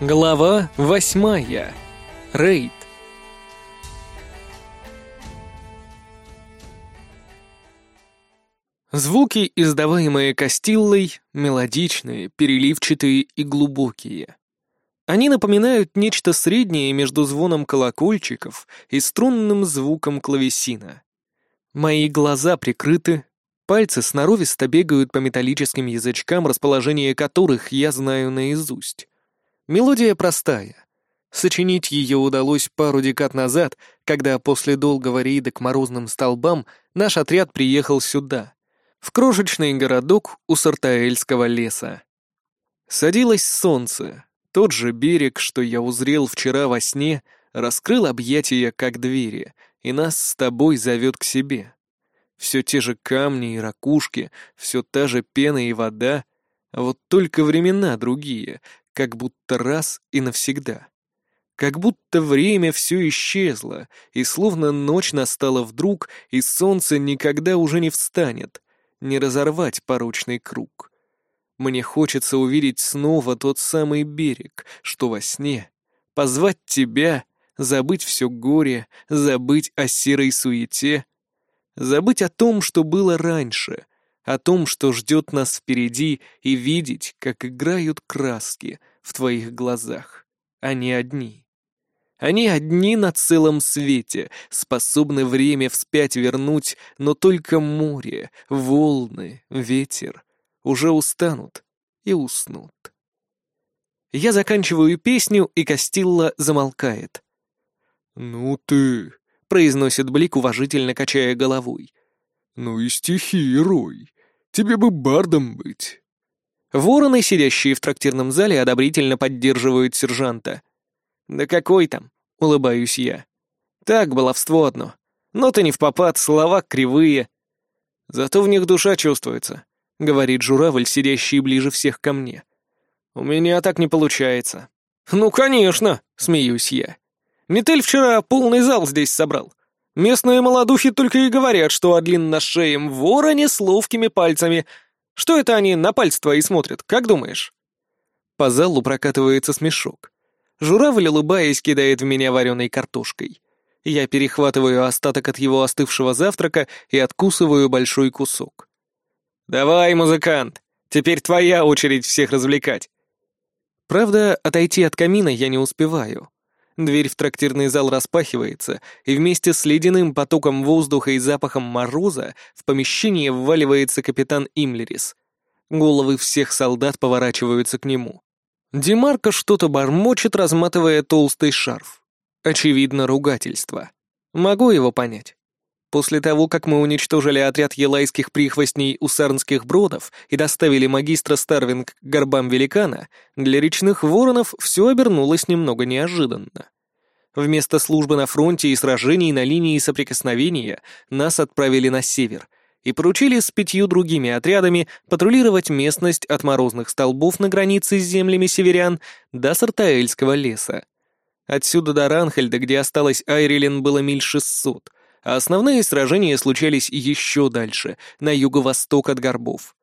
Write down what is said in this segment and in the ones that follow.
Глава восьмая. Рейд. Звуки, издаваемые Кастиллой, мелодичные, переливчатые и глубокие. Они напоминают нечто среднее между звоном колокольчиков и струнным звуком клавесина. Мои глаза прикрыты, пальцы сноровисто бегают по металлическим язычкам, расположение которых я знаю наизусть. Мелодия простая. Сочинить ее удалось пару декад назад, когда после долгого рейда к морозным столбам наш отряд приехал сюда, в крошечный городок у Сартаэльского леса. Садилось солнце, тот же берег, что я узрел вчера во сне, раскрыл объятия как двери, и нас с тобой зовет к себе. Все те же камни и ракушки, все та же пена и вода, а вот только времена другие, как будто раз и навсегда. Как будто время все исчезло, и словно ночь настала вдруг, и солнце никогда уже не встанет, не разорвать порочный круг. Мне хочется увидеть снова тот самый берег, что во сне, позвать тебя, забыть все горе, забыть о серой суете, забыть о том, что было раньше, о том, что ждет нас впереди, и видеть, как играют краски в твоих глазах. Они одни. Они одни на целом свете, способны время вспять вернуть, но только море, волны, ветер уже устанут и уснут. Я заканчиваю песню, и Кастилла замолкает. «Ну ты...» — произносит Блик, уважительно качая головой. «Ну и стихи, Рой. Тебе бы бардом быть». Вороны, сидящие в трактирном зале, одобрительно поддерживают сержанта. «Да какой там?» — улыбаюсь я. «Так, баловство одно. Ноты не в попад, слова кривые. Зато в них душа чувствуется», — говорит журавль, сидящий ближе всех ко мне. «У меня так не получается». «Ну, конечно!» — смеюсь я. «Метель вчера полный зал здесь собрал. Местные молодухи только и говорят, что о длинношеем вороне с ловкими пальцами. Что это они на пальцы твои смотрят, как думаешь?» По залу прокатывается смешок. Журавль, улыбаясь, кидает в меня вареной картошкой. Я перехватываю остаток от его остывшего завтрака и откусываю большой кусок. «Давай, музыкант, теперь твоя очередь всех развлекать». Правда, отойти от камина я не успеваю. Дверь в трактирный зал распахивается, и вместе с ледяным потоком воздуха и запахом мороза в помещение вваливается капитан Имлерис. Головы всех солдат поворачиваются к нему. Демарко что-то бормочет, разматывая толстый шарф. Очевидно, ругательство. Могу его понять. После того, как мы уничтожили отряд елайских прихвостней у сарнских бродов и доставили магистра Старвинг к горбам великана, для речных воронов все обернулось немного неожиданно. Вместо службы на фронте и сражений на линии соприкосновения нас отправили на север и поручили с пятью другими отрядами патрулировать местность от морозных столбов на границе с землями северян до Сартаэльского леса. Отсюда до Ранхельда, где осталась Айрилен, было миль шестьсот — а основные сражения случались еще дальше, на юго-восток от горбов.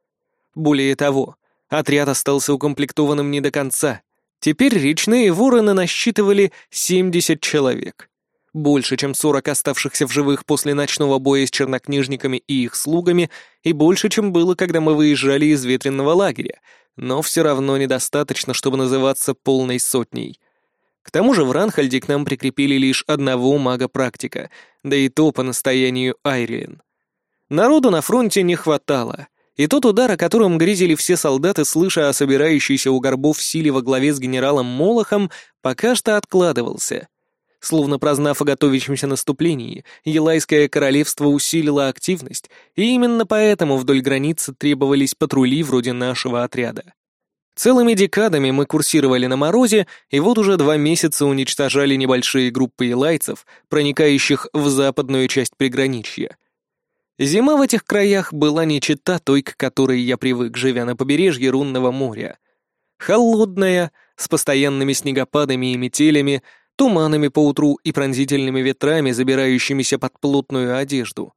Более того, отряд остался укомплектованным не до конца. Теперь речные вороны насчитывали 70 человек. Больше, чем 40 оставшихся в живых после ночного боя с чернокнижниками и их слугами, и больше, чем было, когда мы выезжали из ветренного лагеря, но все равно недостаточно, чтобы называться полной сотней — к тому же в Ранхальде к нам прикрепили лишь одного мага-практика, да и то по настоянию Айриен. Народу на фронте не хватало, и тот удар, о котором грезили все солдаты, слыша о собирающейся у горбов силе во главе с генералом Молохом, пока что откладывался. Словно прознав о готовящемся наступлении, Елайское королевство усилило активность, и именно поэтому вдоль границы требовались патрули вроде нашего отряда. Целыми декадами мы курсировали на морозе, и вот уже два месяца уничтожали небольшие группы елайцев, проникающих в западную часть приграничья. Зима в этих краях была не чета той, к которой я привык, живя на побережье Рунного моря. Холодная, с постоянными снегопадами и метелями, туманами по утру и пронзительными ветрами, забирающимися под плотную одежду.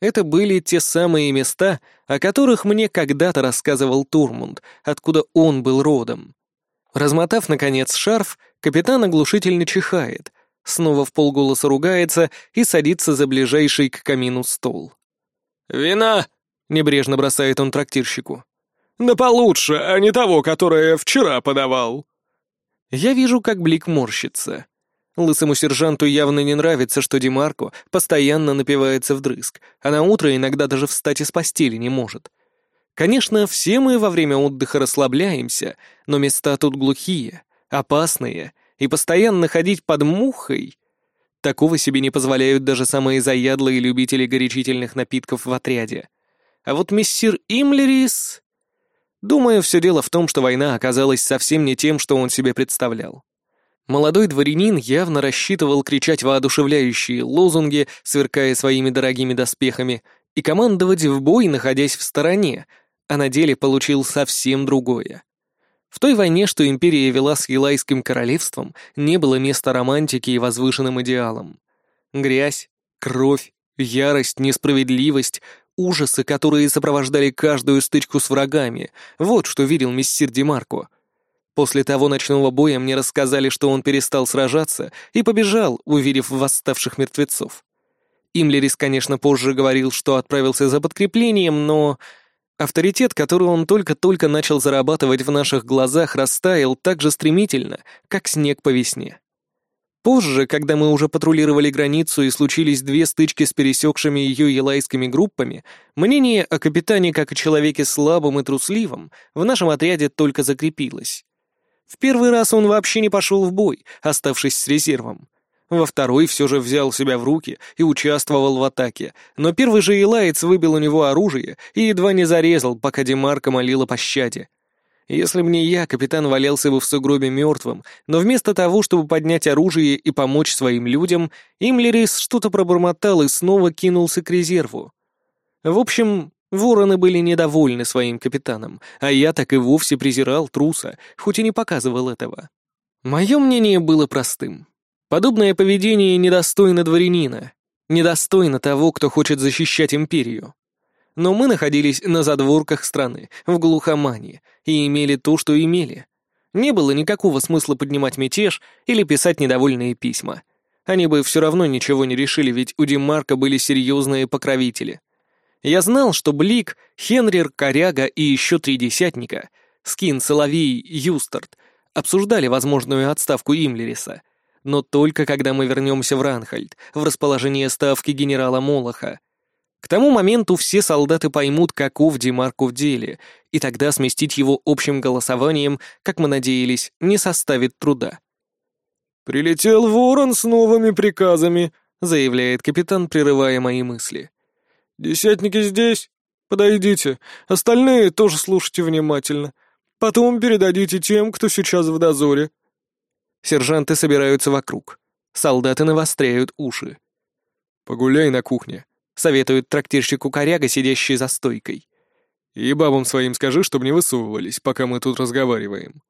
Это были те самые места, о которых мне когда-то рассказывал Турмунд, откуда он был родом. Размотав, наконец, шарф, капитан оглушительно чихает, снова в полголоса ругается и садится за ближайший к камину стол. «Вина!» — небрежно бросает он трактирщику. «Да получше, а не того, которое вчера подавал». Я вижу, как Блик морщится. Лысому сержанту явно не нравится, что Демарко постоянно напивается вдрызг, а на утро иногда даже встать из постели не может. Конечно, все мы во время отдыха расслабляемся, но места тут глухие, опасные, и постоянно ходить под мухой... Такого себе не позволяют даже самые заядлые любители горячительных напитков в отряде. А вот мессир Имлерис... Думаю, все дело в том, что война оказалась совсем не тем, что он себе представлял. Молодой дворянин явно рассчитывал кричать воодушевляющие лозунги, сверкая своими дорогими доспехами, и командовать в бой, находясь в стороне, а на деле получил совсем другое. В той войне, что империя вела с Елайским королевством, не было места романтики и возвышенным идеалам. Грязь, кровь, ярость, несправедливость, ужасы, которые сопровождали каждую стычку с врагами — вот что видел мессир Демарко — После того ночного боя мне рассказали, что он перестал сражаться и побежал, увидев восставших мертвецов. Имлерис, конечно, позже говорил, что отправился за подкреплением, но... Авторитет, который он только-только начал зарабатывать в наших глазах, растаял так же стремительно, как снег по весне. Позже, когда мы уже патрулировали границу и случились две стычки с пересекшими ее елайскими группами, мнение о капитане как о человеке слабом и трусливом в нашем отряде только закрепилось. В первый раз он вообще не пошел в бой, оставшись с резервом. Во второй все же взял себя в руки и участвовал в атаке, но первый же Илаец выбил у него оружие и едва не зарезал, пока Демарка молила пощаде. Если б не я, капитан валялся бы в сугробе мертвым, но вместо того, чтобы поднять оружие и помочь своим людям, Имлерис что-то пробормотал и снова кинулся к резерву. В общем, Вороны были недовольны своим капитаном, а я так и вовсе презирал труса, хоть и не показывал этого. Мое мнение было простым. Подобное поведение недостойно дворянина, недостойно того, кто хочет защищать империю. Но мы находились на задворках страны, в глухомане, и имели то, что имели. Не было никакого смысла поднимать мятеж или писать недовольные письма. Они бы все равно ничего не решили, ведь у Димарка были серьезные покровители — я знал, что Блик, Хенрир, Коряга и еще три десятника, Скин, Соловей, Юстарт, обсуждали возможную отставку Имлериса. Но только когда мы вернемся в Ранхальд, в расположение ставки генерала Молоха. К тому моменту все солдаты поймут, каков Демарку в деле, и тогда сместить его общим голосованием, как мы надеялись, не составит труда. «Прилетел ворон с новыми приказами», — заявляет капитан, прерывая мои мысли. «Десятники здесь? Подойдите. Остальные тоже слушайте внимательно. Потом передадите тем, кто сейчас в дозоре». Сержанты собираются вокруг. Солдаты навостряют уши. «Погуляй на кухне», — советует трактирщику коряга, сидящий за стойкой. «И бабам своим скажи, чтобы не высовывались, пока мы тут разговариваем».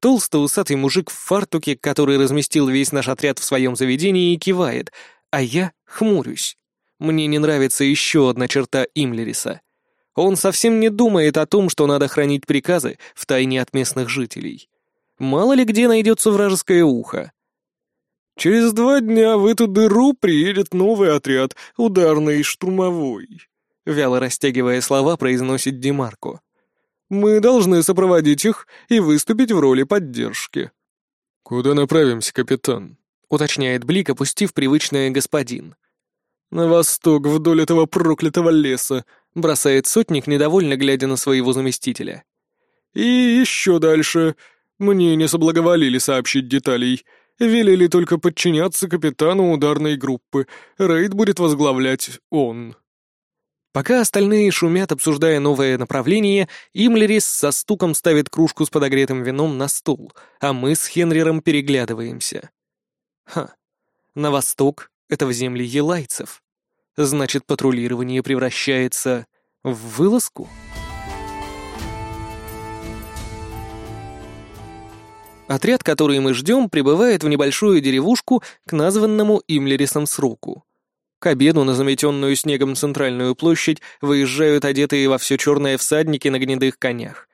Толстый усатый мужик в фартуке, который разместил весь наш отряд в своем заведении, кивает, а я хмурюсь. Мне не нравится еще одна черта Имлериса. Он совсем не думает о том, что надо хранить приказы в тайне от местных жителей. Мало ли где найдется вражеское ухо. «Через два дня в эту дыру приедет новый отряд, ударный и штурмовой», — вяло растягивая слова, произносит Демарко. «Мы должны сопроводить их и выступить в роли поддержки». «Куда направимся, капитан?» — уточняет Блик, опустив привычное «господин». «На восток, вдоль этого проклятого леса», — бросает сотник, недовольно глядя на своего заместителя. «И еще дальше. Мне не соблаговолили сообщить деталей. Велели только подчиняться капитану ударной группы. Рейд будет возглавлять он». Пока остальные шумят, обсуждая новое направление, Имлерис со стуком ставит кружку с подогретым вином на стул, а мы с Хенриром переглядываемся. Ха, на восток — это в земли елайцев. Значит, патрулирование превращается в вылазку? Отряд, который мы ждем, прибывает в небольшую деревушку к названному Имлерисом сроку. К обеду на заметенную снегом центральную площадь выезжают одетые во все черное всадники на гнедых конях.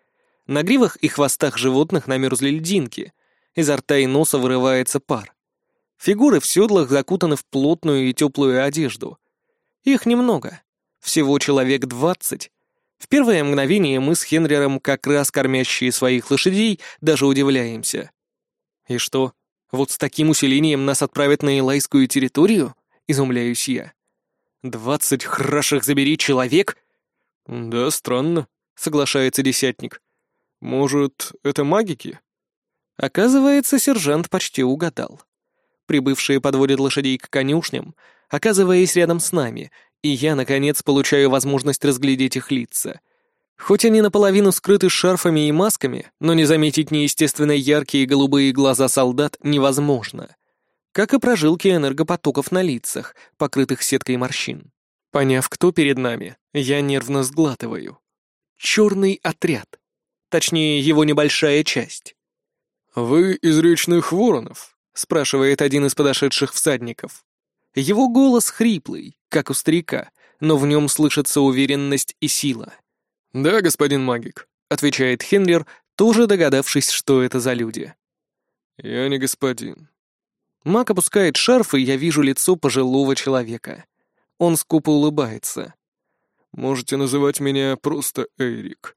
На гривах и хвостах животных намерзли льдинки. Изо рта и носа вырывается пар. Фигуры в седлах закутаны в плотную и теплую одежду. Их немного. Всего человек двадцать. В первое мгновение мы с Хенрером, как раз кормящие своих лошадей, даже удивляемся. И что, вот с таким усилением нас отправят на Илайскую территорию? Изумляюсь я. Двадцать храших забери человек? Да, странно, соглашается десятник. Может, это магики? Оказывается, сержант почти угадал. Прибывшие подводят лошадей к конюшням, оказываясь рядом с нами, и я, наконец, получаю возможность разглядеть их лица. Хоть они наполовину скрыты шарфами и масками, но не заметить неестественно яркие голубые глаза солдат невозможно. Как и прожилки энергопотоков на лицах, покрытых сеткой морщин. Поняв, кто перед нами, я нервно сглатываю. Черный отряд. Точнее, его небольшая часть. «Вы из речных воронов?» — спрашивает один из подошедших всадников. Его голос хриплый, как у старика, но в нем слышится уверенность и сила. «Да, господин магик», — отвечает Хенрир, тоже догадавшись, что это за люди. «Я не господин». Маг опускает шарф, и я вижу лицо пожилого человека. Он скупо улыбается. «Можете называть меня просто Эрик.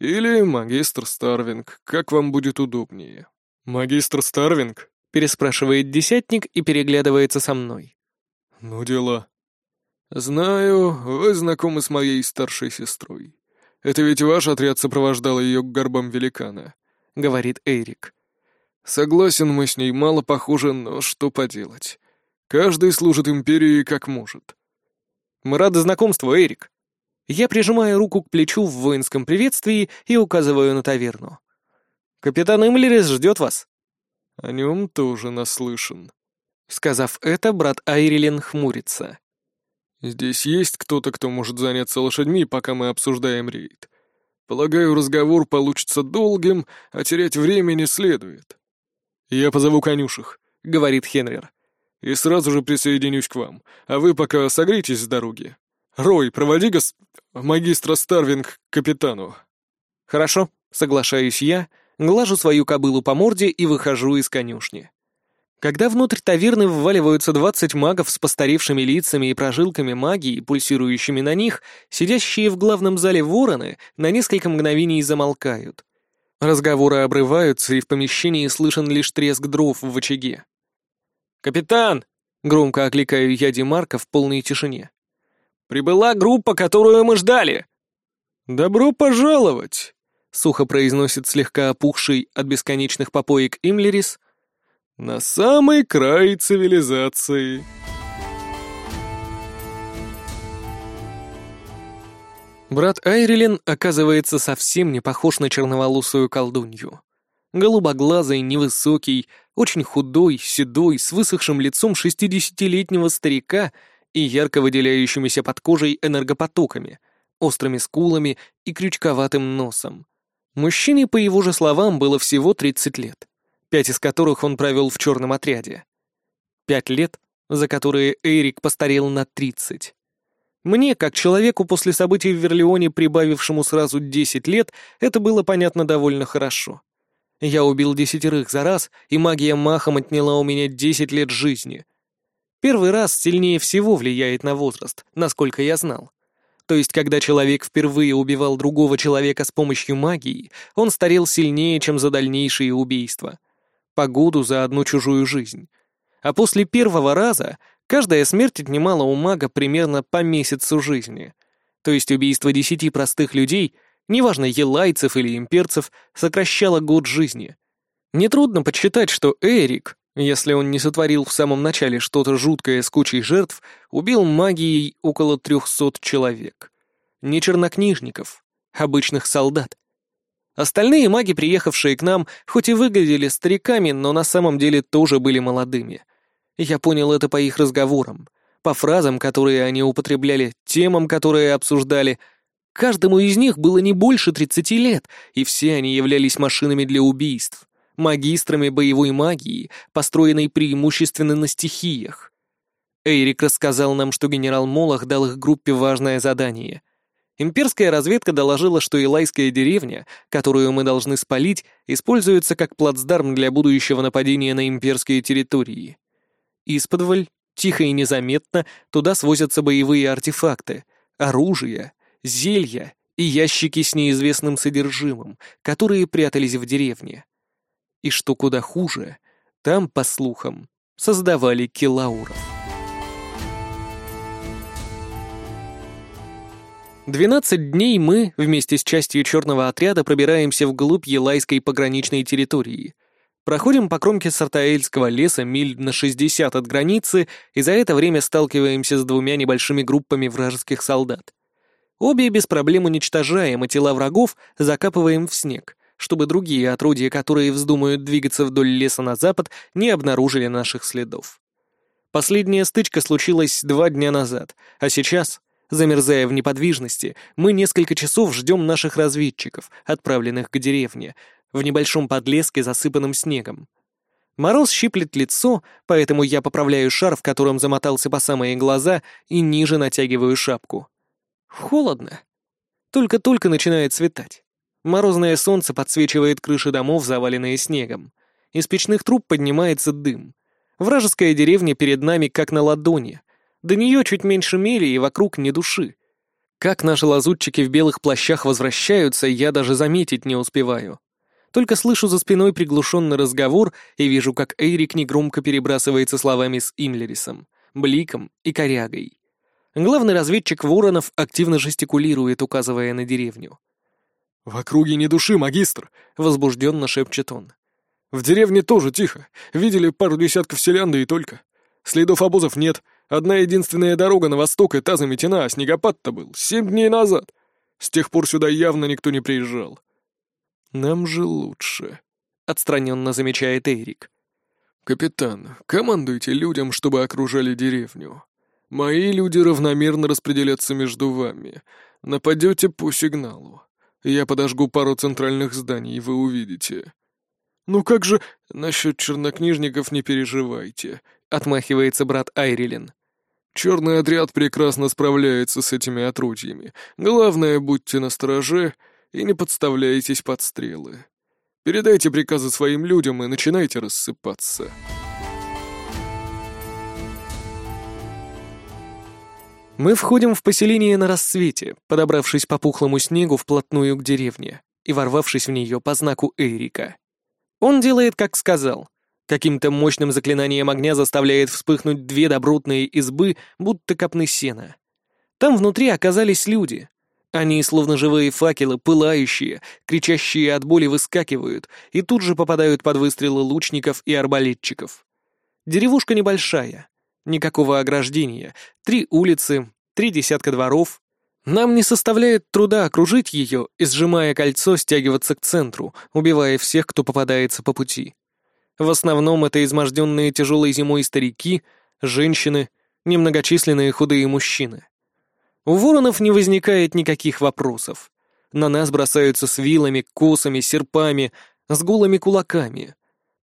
Или магистр Старвинг, как вам будет удобнее». «Магистр Старвинг?» переспрашивает десятник и переглядывается со мной. «Ну дела. Знаю, вы знакомы с моей старшей сестрой. Это ведь ваш отряд сопровождал ее к горбам великана», — говорит Эрик. «Согласен, мы с ней мало похожи, но что поделать. Каждый служит империи как может». «Мы рады знакомству, Эрик». Я прижимаю руку к плечу в воинском приветствии и указываю на таверну. «Капитан Имлерис ждет вас». «О нем тоже наслышан». Сказав это, брат Айрилен хмурится. «Здесь есть кто-то, кто может заняться лошадьми, пока мы обсуждаем рейд. Полагаю, разговор получится долгим, а терять время не следует». «Я позову конюшек», — говорит Хенрир. «И сразу же присоединюсь к вам, а вы пока согрейтесь с дороги. Рой, проводи гос... магистра Старвинг к капитану». «Хорошо», — соглашаюсь я, — глажу свою кобылу по морде и выхожу из конюшни. Когда внутрь таверны вваливаются двадцать магов с постаревшими лицами и прожилками магии, пульсирующими на них, сидящие в главном зале вороны на несколько мгновений замолкают. Разговоры обрываются, и в помещении слышен лишь треск дров в очаге. «Капитан!» — громко окликаю я Демарка в полной тишине. «Прибыла группа, которую мы ждали!» «Добро пожаловать!» — сухо произносит слегка опухший от бесконечных попоек Имлерис. «На самый край цивилизации». Брат Айрилен оказывается совсем не похож на черноволосую колдунью. Голубоглазый, невысокий, очень худой, седой, с высохшим лицом шестидесятилетнего старика и ярко выделяющимися под кожей энергопотоками, острыми скулами и крючковатым носом. Мужчине, по его же словам, было всего 30 лет, пять из которых он провел в черном отряде. Пять лет, за которые Эрик постарел на 30. Мне, как человеку после событий в Верлеоне, прибавившему сразу 10 лет, это было понятно довольно хорошо. Я убил десятерых за раз, и магия махом отняла у меня 10 лет жизни. Первый раз сильнее всего влияет на возраст, насколько я знал. То есть, когда человек впервые убивал другого человека с помощью магии, он старел сильнее, чем за дальнейшие убийства. По году за одну чужую жизнь. А после первого раза каждая смерть отнимала у мага примерно по месяцу жизни. То есть убийство десяти простых людей, неважно елайцев или имперцев, сокращало год жизни. Нетрудно подсчитать, что Эрик, если он не сотворил в самом начале что-то жуткое с кучей жертв, убил магией около трехсот человек. Не чернокнижников, обычных солдат. Остальные маги, приехавшие к нам, хоть и выглядели стариками, но на самом деле тоже были молодыми. Я понял это по их разговорам, по фразам, которые они употребляли, темам, которые обсуждали. Каждому из них было не больше тридцати лет, и все они являлись машинами для убийств магистрами боевой магии, построенной преимущественно на стихиях. Эйрик рассказал нам, что генерал Молох дал их группе важное задание. Имперская разведка доложила, что Илайская деревня, которую мы должны спалить, используется как плацдарм для будущего нападения на имперские территории. Исподволь, тихо и незаметно, туда свозятся боевые артефакты, оружие, зелья и ящики с неизвестным содержимым, которые прятались в деревне. И что куда хуже, там, по слухам, создавали килауров. 12 дней мы, вместе с частью черного отряда, пробираемся вглубь Елайской пограничной территории. Проходим по кромке Сартаэльского леса миль на 60 от границы и за это время сталкиваемся с двумя небольшими группами вражеских солдат. Обе без проблем уничтожаем, а тела врагов закапываем в снег, чтобы другие отродья, которые вздумают двигаться вдоль леса на запад, не обнаружили наших следов. Последняя стычка случилась два дня назад, а сейчас Замерзая в неподвижности, мы несколько часов ждем наших разведчиков, отправленных к деревне, в небольшом подлеске, засыпанном снегом. Мороз щиплет лицо, поэтому я поправляю шар, в котором замотался по самые глаза, и ниже натягиваю шапку. Холодно. Только-только начинает светать. Морозное солнце подсвечивает крыши домов, заваленные снегом. Из печных труб поднимается дым. Вражеская деревня перед нами как на ладони. До нее чуть меньше мили и вокруг ни души. Как наши лазутчики в белых плащах возвращаются, я даже заметить не успеваю. Только слышу за спиной приглушенный разговор и вижу, как Эйрик негромко перебрасывается словами с Имлерисом, Бликом и Корягой. Главный разведчик Воронов активно жестикулирует, указывая на деревню. «В округе ни души, магистр!» — возбужденно шепчет он. «В деревне тоже тихо. Видели пару десятков селян, и только. Следов обозов нет, Одна единственная дорога на восток, и та заметена, а снегопад-то был семь дней назад. С тех пор сюда явно никто не приезжал. Нам же лучше, — отстраненно замечает Эрик. «Капитан, командуйте людям, чтобы окружали деревню. Мои люди равномерно распределятся между вами. Нападете по сигналу. Я подожгу пару центральных зданий, и вы увидите». «Ну как же...» «Насчет чернокнижников не переживайте», — отмахивается брат Айрилен. Черный отряд прекрасно справляется с этими отрудьями. Главное, будьте настороже и не подставляйтесь под стрелы. Передайте приказы своим людям и начинайте рассыпаться. Мы входим в поселение на рассвете, подобравшись по пухлому снегу вплотную к деревне и ворвавшись в нее по знаку Эрика. Он делает, как сказал, Каким-то мощным заклинанием огня заставляет вспыхнуть две добротные избы, будто копны сена. Там внутри оказались люди. Они, словно живые факелы, пылающие, кричащие от боли, выскакивают и тут же попадают под выстрелы лучников и арбалетчиков. Деревушка небольшая, никакого ограждения, три улицы, три десятка дворов. Нам не составляет труда окружить ее и, сжимая кольцо, стягиваться к центру, убивая всех, кто попадается по пути. В основном это изможденные тяжелой зимой старики, женщины, немногочисленные худые мужчины. У воронов не возникает никаких вопросов. На нас бросаются с вилами, косами, серпами, с голыми кулаками.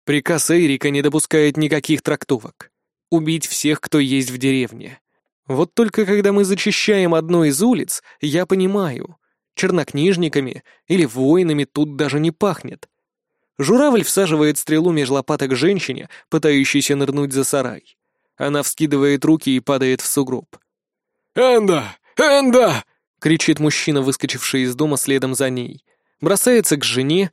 Приказ Эрика не допускает никаких трактовок. Убить всех, кто есть в деревне. Вот только когда мы зачищаем одну из улиц, я понимаю, чернокнижниками или воинами тут даже не пахнет. Журавль всаживает стрелу меж лопаток женщине, пытающейся нырнуть за сарай. Она вскидывает руки и падает в сугроб. «Энда! Энда!» — кричит мужчина, выскочивший из дома следом за ней. Бросается к жене.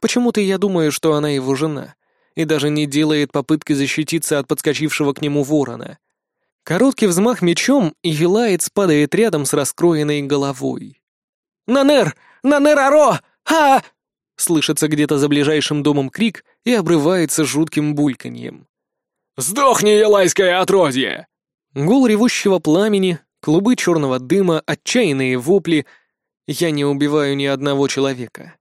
Почему-то я думаю, что она его жена. И даже не делает попытки защититься от подскочившего к нему ворона. Короткий взмах мечом, и Вилаец падает рядом с раскроенной головой. «Нанер! Нанер Аро! Ха!» Слышится где-то за ближайшим домом крик и обрывается жутким бульканьем. «Сдохни, елайское отродье!» Гул ревущего пламени, клубы черного дыма, отчаянные вопли. Я не убиваю ни одного человека.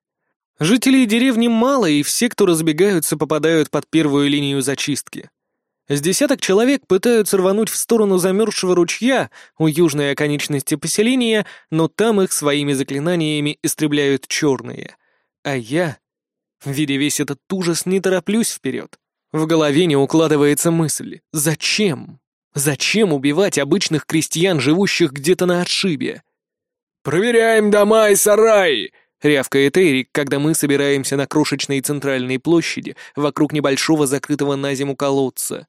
Жителей деревни мало, и все, кто разбегаются, попадают под первую линию зачистки. С десяток человек пытаются рвануть в сторону замерзшего ручья у южной оконечности поселения, но там их своими заклинаниями истребляют черные — а я, видя весь этот ужас, не тороплюсь вперед. В голове не укладывается мысль «Зачем? Зачем убивать обычных крестьян, живущих где-то на отшибе?» «Проверяем дома и сараи!» — рявкает Эрик, когда мы собираемся на крошечной центральной площади вокруг небольшого закрытого на зиму колодца.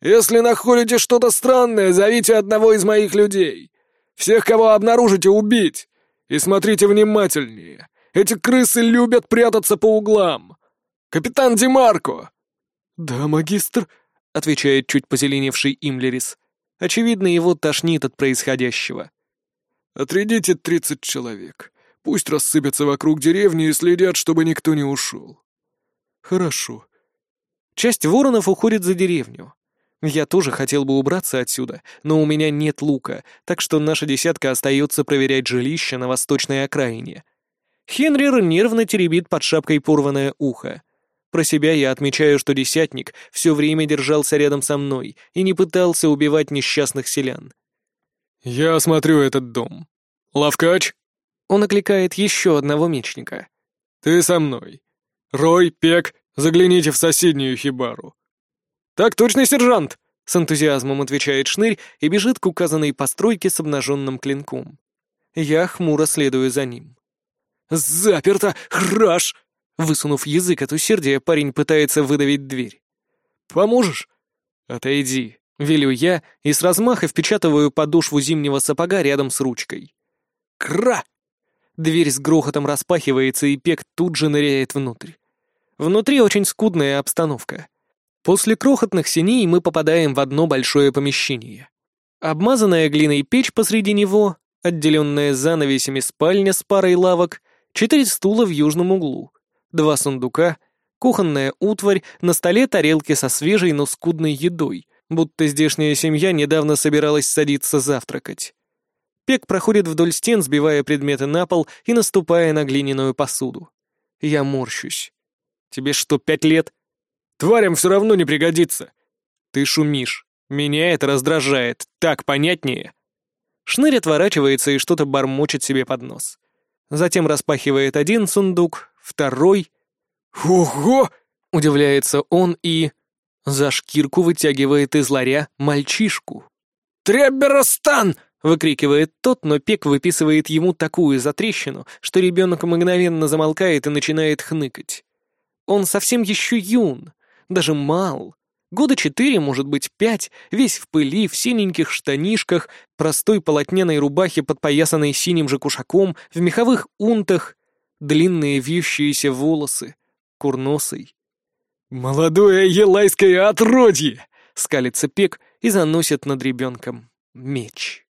«Если находите что-то странное, зовите одного из моих людей. Всех, кого обнаружите, убить. И смотрите внимательнее. Эти крысы любят прятаться по углам. Капитан Димарко!» «Да, магистр», — отвечает чуть позеленевший Имлерис. Очевидно, его тошнит от происходящего. Отрядите тридцать человек. Пусть рассыпятся вокруг деревни и следят, чтобы никто не ушел. Хорошо. Часть воронов уходит за деревню. Я тоже хотел бы убраться отсюда, но у меня нет лука, так что наша десятка остается проверять жилище на восточной окраине. Хенрир нервно теребит под шапкой порванное ухо. Про себя я отмечаю, что десятник все время держался рядом со мной и не пытался убивать несчастных селян. «Я осмотрю этот дом. Лавкач?» Он окликает еще одного мечника. «Ты со мной. Рой, Пек, загляните в соседнюю хибару». «Так точно, сержант!» — с энтузиазмом отвечает Шнырь и бежит к указанной постройке с обнаженным клинком. Я хмуро следую за ним. «Заперто! Храш!» Высунув язык от усердия, парень пытается выдавить дверь. «Поможешь?» «Отойди», Велю я и с размаха впечатываю подошву зимнего сапога рядом с ручкой. Кра! Дверь с грохотом распахивается, и Пек тут же ныряет внутрь. Внутри очень скудная обстановка. После крохотных синей мы попадаем в одно большое помещение. Обмазанная глиной печь посреди него, отделенная занавесями спальня с парой лавок, четыре стула в южном углу, два сундука, кухонная утварь, на столе тарелки со свежей, но скудной едой — будто здешняя семья недавно собиралась садиться завтракать. Пек проходит вдоль стен, сбивая предметы на пол и наступая на глиняную посуду. Я морщусь. «Тебе что, пять лет?» «Тварям все равно не пригодится!» «Ты шумишь. Меня это раздражает. Так понятнее!» Шнырь отворачивается и что-то бормочет себе под нос. Затем распахивает один сундук, второй. «Ого!» — удивляется он и... За шкирку вытягивает из ларя мальчишку. «Треберостан!» — выкрикивает тот, но Пек выписывает ему такую затрещину, что ребенок мгновенно замолкает и начинает хныкать. Он совсем еще юн, даже мал. Года четыре, может быть, пять, весь в пыли, в синеньких штанишках, простой полотняной рубахе, подпоясанной синим же кушаком, в меховых унтах, длинные вьющиеся волосы, курносый, «Молодое елайское отродье!» — скалится Пек и заносит над ребенком меч.